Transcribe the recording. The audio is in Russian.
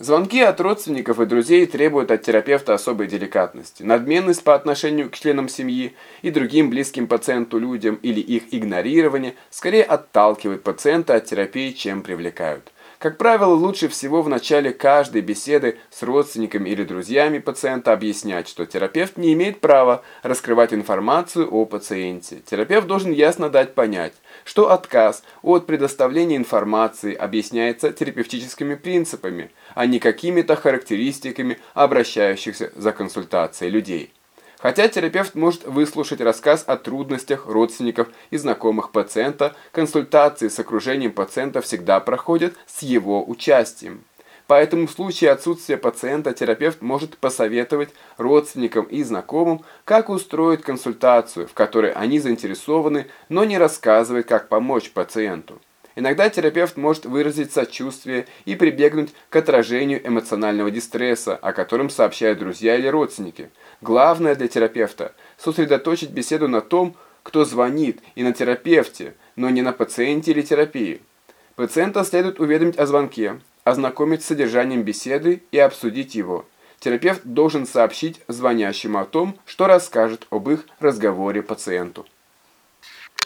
Звонки от родственников и друзей требуют от терапевта особой деликатности. Надменность по отношению к членам семьи и другим близким пациенту людям или их игнорирование скорее отталкивают пациента от терапии, чем привлекают. Как правило, лучше всего в начале каждой беседы с родственниками или друзьями пациента объяснять, что терапевт не имеет права раскрывать информацию о пациенте. Терапевт должен ясно дать понять, что отказ от предоставления информации объясняется терапевтическими принципами, а не какими-то характеристиками обращающихся за консультацией людей. Хотя терапевт может выслушать рассказ о трудностях родственников и знакомых пациента, консультации с окружением пациента всегда проходят с его участием. Поэтому в случае отсутствия пациента терапевт может посоветовать родственникам и знакомым, как устроить консультацию, в которой они заинтересованы, но не рассказывать, как помочь пациенту. Иногда терапевт может выразить сочувствие и прибегнуть к отражению эмоционального дистресса, о котором сообщают друзья или родственники. Главное для терапевта – сосредоточить беседу на том, кто звонит, и на терапевте, но не на пациенте или терапии. Пациента следует уведомить о звонке, ознакомить с содержанием беседы и обсудить его. Терапевт должен сообщить звонящему о том, что расскажет об их разговоре пациенту.